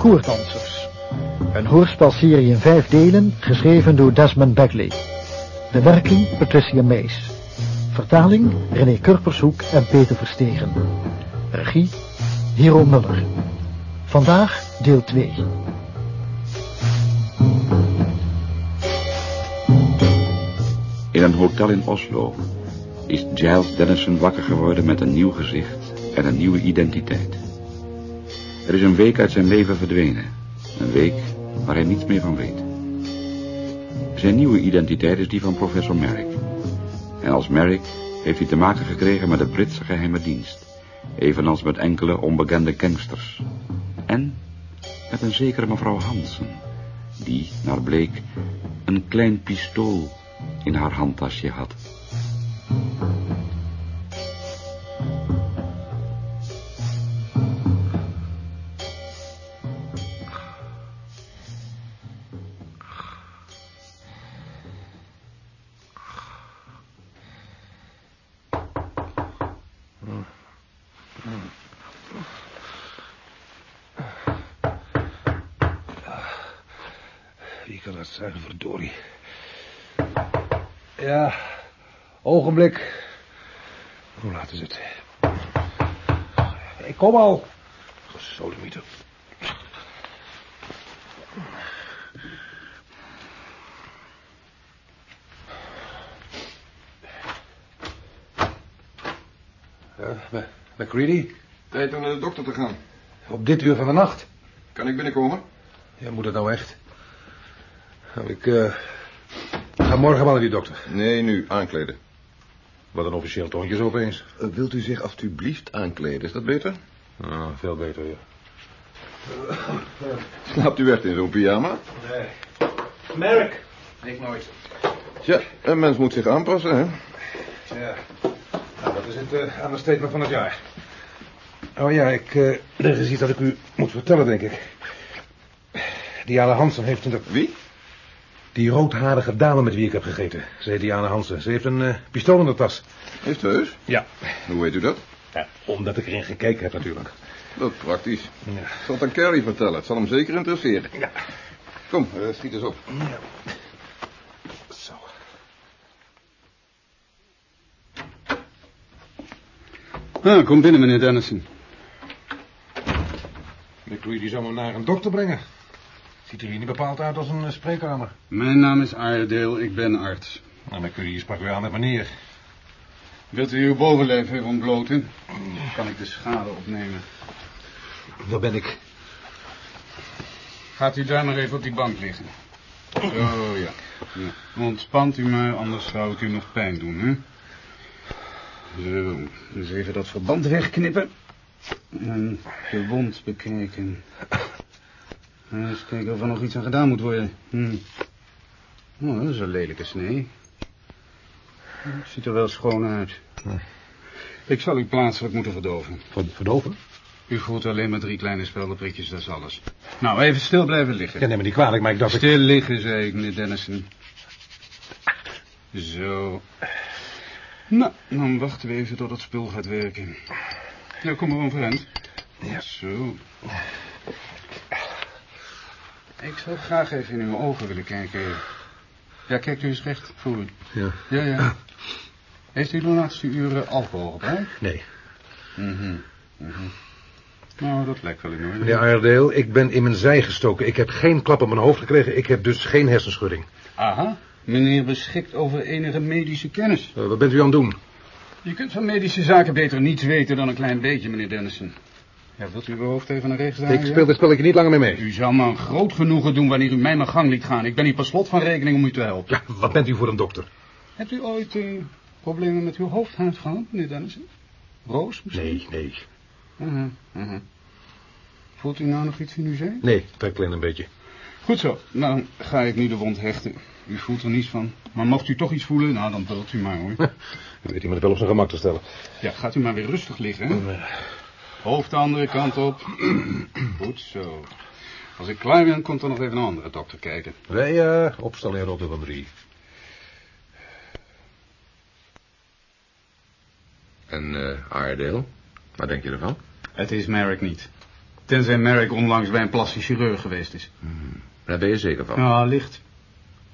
Koerdansers. Een hoorspelserie in vijf delen, geschreven door Desmond Bagley. Bewerking Patricia Mees. Vertaling René Kurpershoek en Peter Verstegen. Regie Hero Muller. Vandaag deel 2. In een hotel in Oslo is Giles Dennison wakker geworden met een nieuw gezicht en een nieuwe identiteit. Er is een week uit zijn leven verdwenen. Een week waar hij niets meer van weet. Zijn nieuwe identiteit is die van professor Merrick. En als Merrick heeft hij te maken gekregen met de Britse geheime dienst. Evenals met enkele onbekende gangsters. En met een zekere mevrouw Hansen. Die, naar bleek, een klein pistool in haar handtasje had. Dat zijn, verdorie? Ja, ogenblik. Hoe laat is het? Ik kom al. Gesodemieter. Ja, McCready, Tijd om naar de dokter te gaan. op dit uur van de nacht. Kan ik binnenkomen? Ja, moet het nou echt? Nou, ik eh, ga morgen wel naar die dokter. Nee, nu, aankleden. Wat een officieel toontje zo opeens. Eh, wilt u zich alstublieft aankleden, is dat beter? Ah, veel beter, ja. Slaapt u echt in zo'n pyjama? Nee. Merk. Ik nooit. Tja, een mens moet zich aanpassen, hè? Ja. Nou, dat is het uh, understatement van het jaar. Oh ja, ik, eh er is iets dat ik u moet vertellen, denk ik. Diana Hansen heeft een... Wie? Die roodharige dame met wie ik heb gegeten. Ze heet Diana Hansen. Ze heeft een eh, pistool in de tas. Heeft heus? Ja. Hoe weet u dat? ja. Omdat ik erin gekeken heb, natuurlijk. Dat is praktisch. Ja. Ik zal het aan Carrie vertellen. Het zal hem zeker interesseren. Ja. Kom, eh, schiet eens op. ja. Zo. Ah, kom binnen, meneer Dennison. McCready zou me naar een dokter brengen. Ziet er hier niet bepaald uit als een eh, spreekkamer. Mijn naam is Iredale, ik ben arts. Nou, McCready sprak u aan met meneer. Wilt u uw bovenlijf even ontbloten? Kan ik de schade opnemen? Waar ben ik? Gaat u daar maar even op die bank liggen. Zo, ja. ja. Ontspant u maar, anders zou het u nog pijn doen, hè? Zo, dus even dat verband wegknippen. En de wond bekijken. Eens kijken of er nog iets aan gedaan moet worden. Hm. Oh, dat is een lelijke snee. Ziet er wel schoon uit. Ik zal u plaatselijk moeten verdoven. Verdoven? U voelt alleen maar drie kleine speldenprikjes, dat is alles. Nou, even stil blijven liggen. Ja, neem me niet kwalijk, maar ik dacht... ik- Stil liggen, zei ik, meneer Dennison. Zo. Nou, dan wachten we even tot het spul gaat werken. Ja, kom maar overeind. Ja. Zo. Ik zou graag even in uw ogen willen kijken. Ja, kijkt u eens recht voor u. Ja. Ja, ja. Heeft u de laatste uren alcohol gebruikt? Nee. Mhm. mhm. Nou, dat lijkt wel in orde. Meneer Iredale, ik ben in mijn zij gestoken. Ik heb geen klap op mijn hoofd gekregen. Ik heb dus geen hersenschudding. Aha. Meneer beschikt over enige medische kennis. Eh, wat bent u aan het doen? Je kunt van medische zaken beter niets weten dan een klein beetje, meneer Dennison. Ja, wilt u uw hoofd even naar rechts draaien? Ik speel dit spelletje niet langer meer mee. U zou me een groot genoegen doen wanneer u mij mijn gang liet gaan. Ik ben hier per slot van rekening om u te helpen. Ja, wat bent u voor een dokter? Hebt u ooit eh, problemen met uw hoofdhuid gehad, meneer Dennison? Roos misschien? Nee, nee. Mhm, mhm. Voelt u nou nog iets in uw zij? Nee, trek alleen een beetje. Goed zo, nou ga ik nu de wond hechten. U voelt er niets van. Maar mocht u toch iets voelen, nou dan brult u maar hoor. Dan weet iemand wel op zijn gemak te stellen. Ja, gaat u maar weer rustig liggen. Hè? Hoofd de andere kant op. Goed zo. Als ik klaar ben, komt er nog even een andere dokter kijken. Wij eh opstellen in Rotte van drie. En, eh Iredale, wat denk je ervan? Het is Merrick niet. Tenzij Merrick onlangs bij een plastisch chirurg geweest is. Daar ben je zeker van. Ja, licht.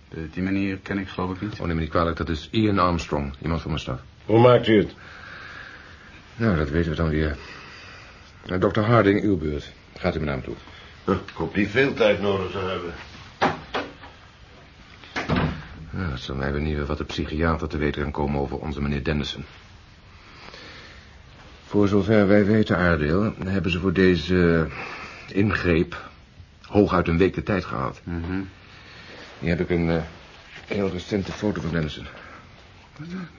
De, die manier ken ik geloof ik niet. Oh, neem me niet kwalijk, dat is Ian Armstrong, iemand van mijn staf. Hoe maakt u het? Nou, dat weten we dan weer. Dr. Harding, uw beurt. Gaat u met naam toe. Ik hoop niet veel tijd nodig te hebben. Nou, dat zal mij benieuwen wat de psychiater te weten kan komen over onze meneer Dennison. Voor zover wij weten, Aardeel, hebben ze voor deze ingreep hooguit een week de tijd gehad. Mhm. Hier heb ik een uh, heel recente foto van Dennison.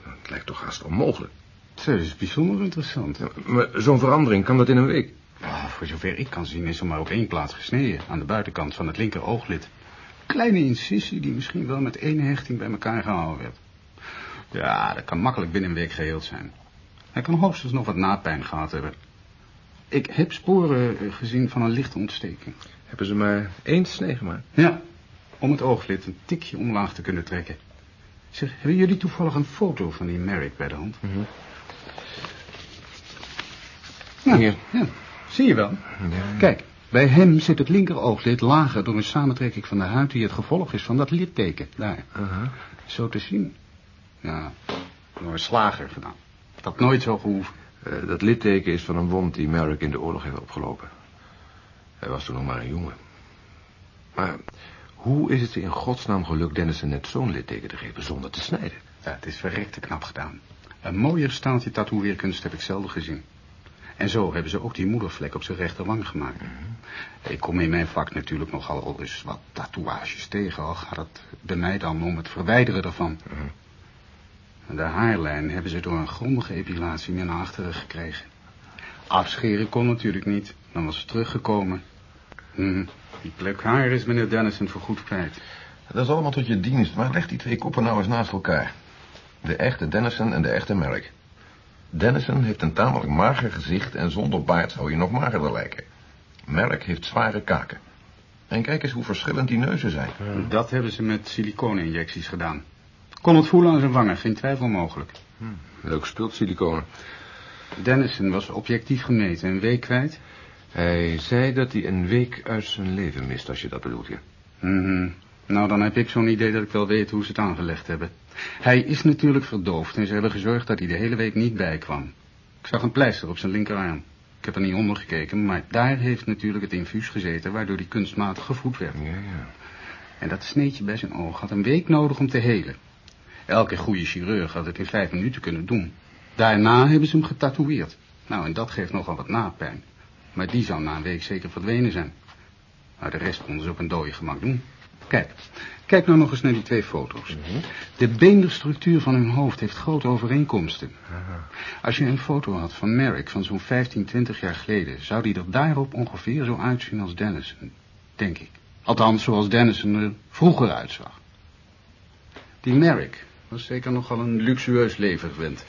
Het lijkt toch haast onmogelijk. Zo, dat is bijzonder interessant. Ja, maar zo'n verandering, kan dat in een week? Oh, voor zover ik kan zien is er maar op één plaats gesneden. Aan de buitenkant van het linker ooglid. Kleine incisie die misschien wel met één hechting bij elkaar gehouden werd. Ja, dat kan makkelijk binnen een week geheeld zijn. Hij kan hoogstens nog wat napijn gehad hebben. Ik heb sporen eh, gezien van een lichte ontsteking. Hebben ze maar één snee gemaakt? Ja, om het ooglid een tikje omlaag te kunnen trekken. Zeg, hebben jullie toevallig een foto van die Merrick bij de hand? Mm -hmm. Nou, Hier. Ja, zie je wel. Ja. Kijk, bij hem zit het linker ooglid lager door een samentrekking van de huid die het gevolg is van dat litteken. Daar. Uh -huh. Zo te zien. Ja, door een slager gedaan. Dat had nooit zo gehoeven. Uh, dat litteken is van een wond die Merrick in de oorlog heeft opgelopen. Hij was toen nog maar een jongen. Maar hoe is het in godsnaam gelukt Dennison net zo'n litteken te geven zonder te snijden? Ja, het is verrekte knap gedaan. Een mooier staaltje tatoeëerkunst heb ik zelden gezien. En zo hebben ze ook die moedervlek op zijn rechterwang gemaakt. Mm -hmm. Ik kom in mijn vak natuurlijk nogal al eens wat tatoeages tegen, al gaat het bij mij dan om het verwijderen ervan. Mm -hmm. De haarlijn hebben ze door een grondige epilatie meer naar achteren gekregen. Afscheren kon natuurlijk niet, dan was ze teruggekomen. Hm, die plek haar is meneer Dennison voorgoed kwijt. Dat is allemaal tot je dienst, maar leg die twee koppen nou eens naast elkaar. De echte Dennison en de echte Merrick. Dennison heeft een tamelijk mager gezicht en zonder baard zou je nog magerder lijken. Merrick heeft zware kaken. En kijk eens hoe verschillend die neuzen zijn. Ja. Dat hebben ze met siliconeninjecties gedaan. Kon het voelen aan zijn wangen, geen twijfel mogelijk. Hm, leuk spult siliconen. Dennison was objectief gemeten, een week kwijt. Hij zei dat hij een week uit zijn leven mist, als je dat bedoelt, ja. Mm -hmm. Nou, dan heb ik zo'n idee dat ik wel weet hoe ze het aangelegd hebben. Hij is natuurlijk verdoofd en ze hebben gezorgd dat hij de hele week niet bijkwam. Ik zag een pleister op zijn linkerarm. Ik heb er niet onder gekeken, maar daar heeft natuurlijk het infuus gezeten... waardoor hij kunstmatig gevoed werd. Ja, ja. En dat sneetje bij zijn oog had een week nodig om te helen. Elke goede chirurg had het in vijf minuten kunnen doen. Daarna hebben ze hem getatoeëerd. Nou, en dat geeft nogal wat napijn. Maar die zou na een week zeker verdwenen zijn. Maar de rest konden ze op een dode gemak doen. Kijk, kijk nou nog eens naar die twee foto's. Mm -hmm. De beenderstructuur van hun hoofd heeft grote overeenkomsten. Aha. Als je een foto had van Merrick van zo'n 15, 20 jaar geleden... zou die er daarop ongeveer zo uitzien als Dennison, denk ik. Althans, zoals Dennison er vroeger uitzag. Die Merrick was zeker nogal een luxueus leven gewend.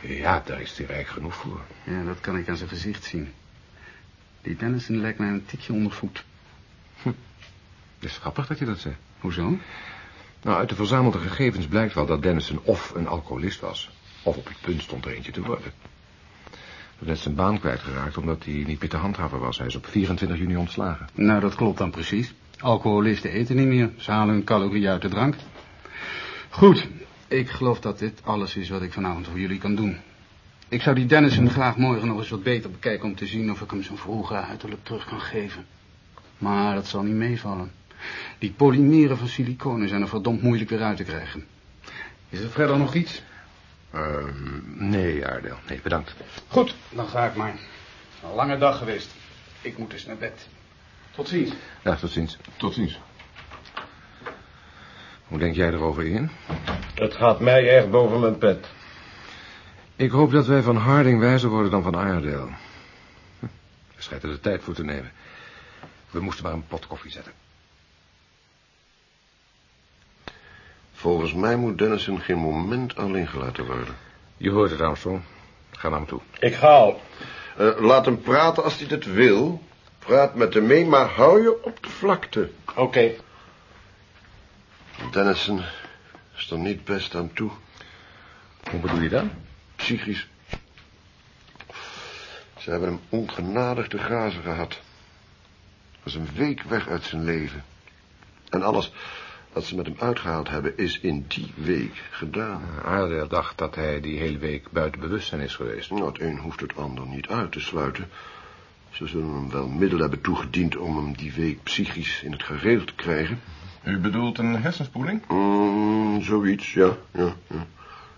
Ja, daar is hij rijk genoeg voor. Ja, dat kan ik aan zijn gezicht zien. Die Dennison lijkt mij een tikje ondervoed. Het is grappig dat je dat zegt. Hoezo? Nou, uit de verzamelde gegevens blijkt wel dat Dennison of een alcoholist was... of op het punt stond er eentje te worden. Hij is zijn baan kwijtgeraakt omdat hij niet meer te handhaven was. Hij is op 24 juni ontslagen. Nou, dat klopt dan precies. Alcoholisten eten niet meer. Ze halen hun calorieën uit de drank. Goed, ik geloof dat dit alles is wat ik vanavond voor jullie kan doen. Ik zou die Dennison graag morgen nog eens wat beter bekijken... om te zien of ik hem zijn vroege uiterlijk terug kan geven. Maar dat zal niet meevallen. Die polymeren van siliconen zijn er verdomd moeilijk weer uit te krijgen. Is er verder nog iets? Uh, nee, Aardeel. Nee, bedankt. Goed, dan ga ik maar. Een lange dag geweest. Ik moet eens naar bed. Tot ziens. Ja, tot ziens. Tot ziens. Hoe denk jij erover in? Het gaat mij echt boven mijn pet. Ik hoop dat wij van Harding wijzer worden dan van. Hm, er schijnt er de tijd voor te nemen. We moesten maar een pot koffie zetten. Volgens mij moet Dennison geen moment alleen gelaten worden. Je hoort het, Armstrong. Ga naar hem toe. Ik ga al. Uh, laat hem praten als hij het wil. Praat met hem mee, maar hou je op de vlakte. Oké. Okay. Dennison is er niet best aan toe. Hoe bedoel je dat? Psychisch. Ze hebben hem ongenadig te grazen gehad. was een week weg uit zijn leven. En alles wat ze met hem uitgehaald hebben is in die week gedaan. Aardeel dacht dat hij die hele week buiten bewustzijn is geweest. Nou, het een hoeft het ander niet uit te sluiten. Ze zullen hem wel middelen hebben toegediend om hem die week psychisch in het gereel te krijgen. U bedoelt een hersenspoeling? Mm, zoiets, ja, ja, ja.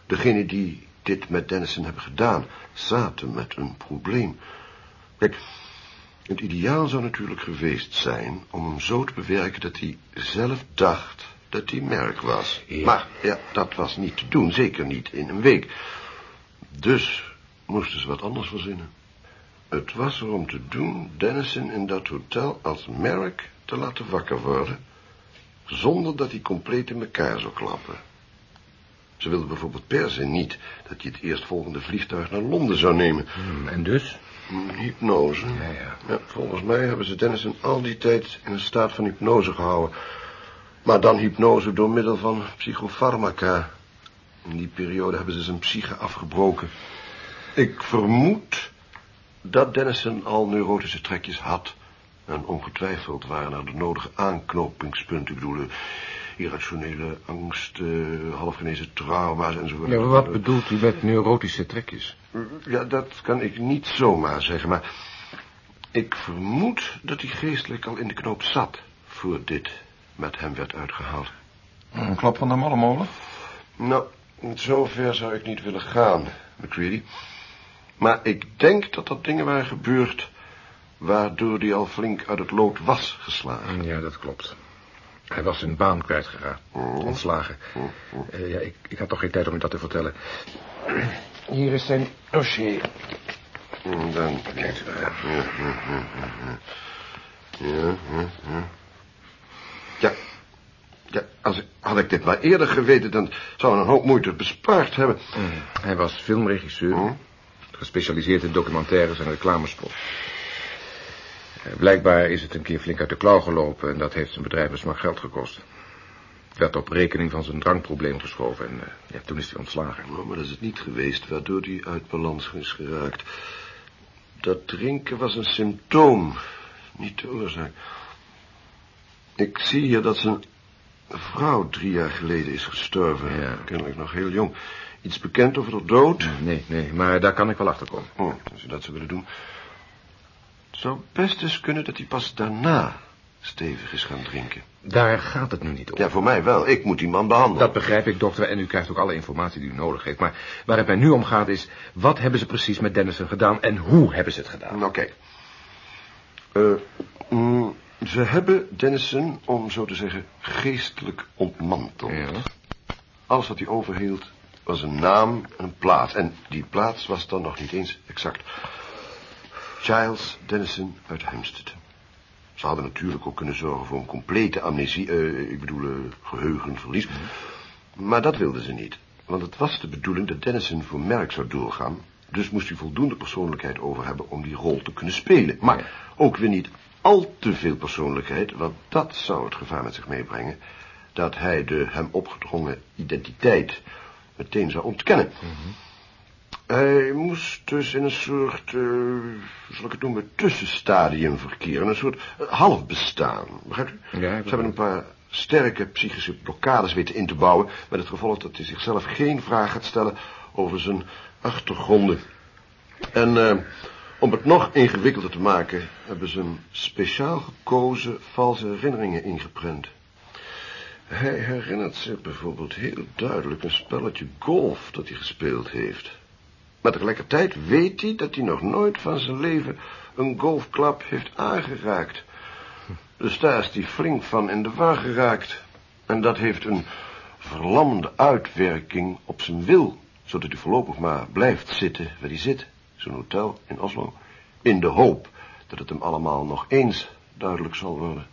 Degenen die dit met Dennison hebben gedaan, zaten met een probleem. Kijk, het ideaal zou natuurlijk geweest zijn om hem zo te bewerken dat hij zelf dacht dat hij merk was. Ja. Maar ja, dat was niet te doen, zeker niet in een week. Dus moesten ze wat anders verzinnen. Het was er om te doen Dennison in dat hotel als merk te laten wakker worden, zonder dat hij compleet in elkaar zou klappen. Ze wilden bijvoorbeeld per se niet dat hij het eerstvolgende vliegtuig naar Londen zou nemen. Hmm, en dus? Hypnose. Ja, ja. Ja, volgens mij hebben ze Dennison al die tijd in een staat van hypnose gehouden. Maar dan hypnose door middel van psychofarmaca. In die periode hebben ze zijn psyche afgebroken. Ik vermoed dat Dennison al neurotische trekjes had. En ongetwijfeld waren er de nodige aanknopingspunten. Ik bedoel, eh, irrationele angst, eh, halfgenezen trauma's enzovoort. Ja, wat bedoelt u met neurotische trekjes? Ja, dat kan ik niet zomaar zeggen, maar... ik vermoed dat hij geestelijk al in de knoop zat... voor dit met hem werd uitgehaald. Een klap van de mallemolen? Nou, zover zou ik niet willen gaan, McCready. Maar ik denk dat dat dingen waren gebeurd... waardoor hij al flink uit het lood was geslagen. Ja, dat klopt. Hij was zijn baan kwijtgeraakt. Ontslagen. Eh, ja, ik, ik had toch geen tijd om u dat te vertellen. Hier is zijn dossier. Dan... Kijkt u. Ja, ja, ja, als ik, had ik dit maar eerder geweten... dan zou we een hoop moeite bespaard hebben. Mm. Hij was filmregisseur. Hm? Gespecialiseerd in documentaires en reclamespot. Eh, Blijkbaar is het een keer flink uit de klauw gelopen... en dat heeft zijn bedrijf een smak geld gekost. Het werd op rekening van zijn drankprobleem geschoven... en eh, ja, toen is hij ontslagen. Nou, maar dat is het niet geweest waardoor hij uit balans is geraakt. Dat drinken was een symptoom, niet de oorzaak. Ik zie hier dat zijn vrouw drie jaar geleden is gestorven. Ja. Kennelijk nog heel jong. Iets bekend over de dood? Nee, nee, maar daar kan ik wel achter komen. Oh, als je dat zou willen doen. Het zou best eens kunnen dat hij pas daarna stevig is gaan drinken. Daar gaat het nu niet om. Ja, voor mij wel. Ik moet die man behandelen. Dat begrijp ik, dokter, en u krijgt ook alle informatie die u nodig heeft. Maar waar het mij nu om gaat is, wat hebben ze precies met Dennison gedaan en hoe hebben ze het gedaan? Kijk. Eh, mm, ze hebben Dennison, om zo te zeggen, geestelijk ontmanteld. Ja. Alles wat hij overhield was een naam en een plaats. En die plaats was dan nog niet eens exact. Giles Dennison uit Hampstead. Ze hadden natuurlijk ook kunnen zorgen voor een complete amnesie, eh, ik bedoel eh, geheugenverlies. Maar dat wilden ze niet. Want het was de bedoeling dat Dennison voor merk zou doorgaan. Dus moest hij voldoende persoonlijkheid over hebben om die rol te kunnen spelen. Maar ook weer niet al te veel persoonlijkheid, want dat zou het gevaar met zich meebrengen dat hij de hem opgedrongen identiteit meteen zou ontkennen. Hij moest dus in een soort, hoe zal ik het noemen, tussenstadium verkeren. Een soort eh, halfbestaan, begrijpt u? Ja, Ze hebben een paar sterke psychische blokkades weten in te bouwen... met het gevolg dat hij zichzelf geen vraag gaat stellen over zijn achtergronden. En eh, om het nog ingewikkelder te maken... hebben ze een speciaal gekozen valse herinneringen ingeprent. Hij herinnert zich bijvoorbeeld heel duidelijk een spelletje golf dat hij gespeeld heeft. Maar tegelijkertijd weet hij dat hij nog nooit van zijn leven een golfklap heeft aangeraakt. Dus daar is hij flink van in de war geraakt. En dat heeft een verlammende uitwerking op zijn wil, zodat hij voorlopig maar blijft zitten waar hij zit, zo'n hotel in Oslo, in de hoop dat het hem allemaal nog eens duidelijk zal worden.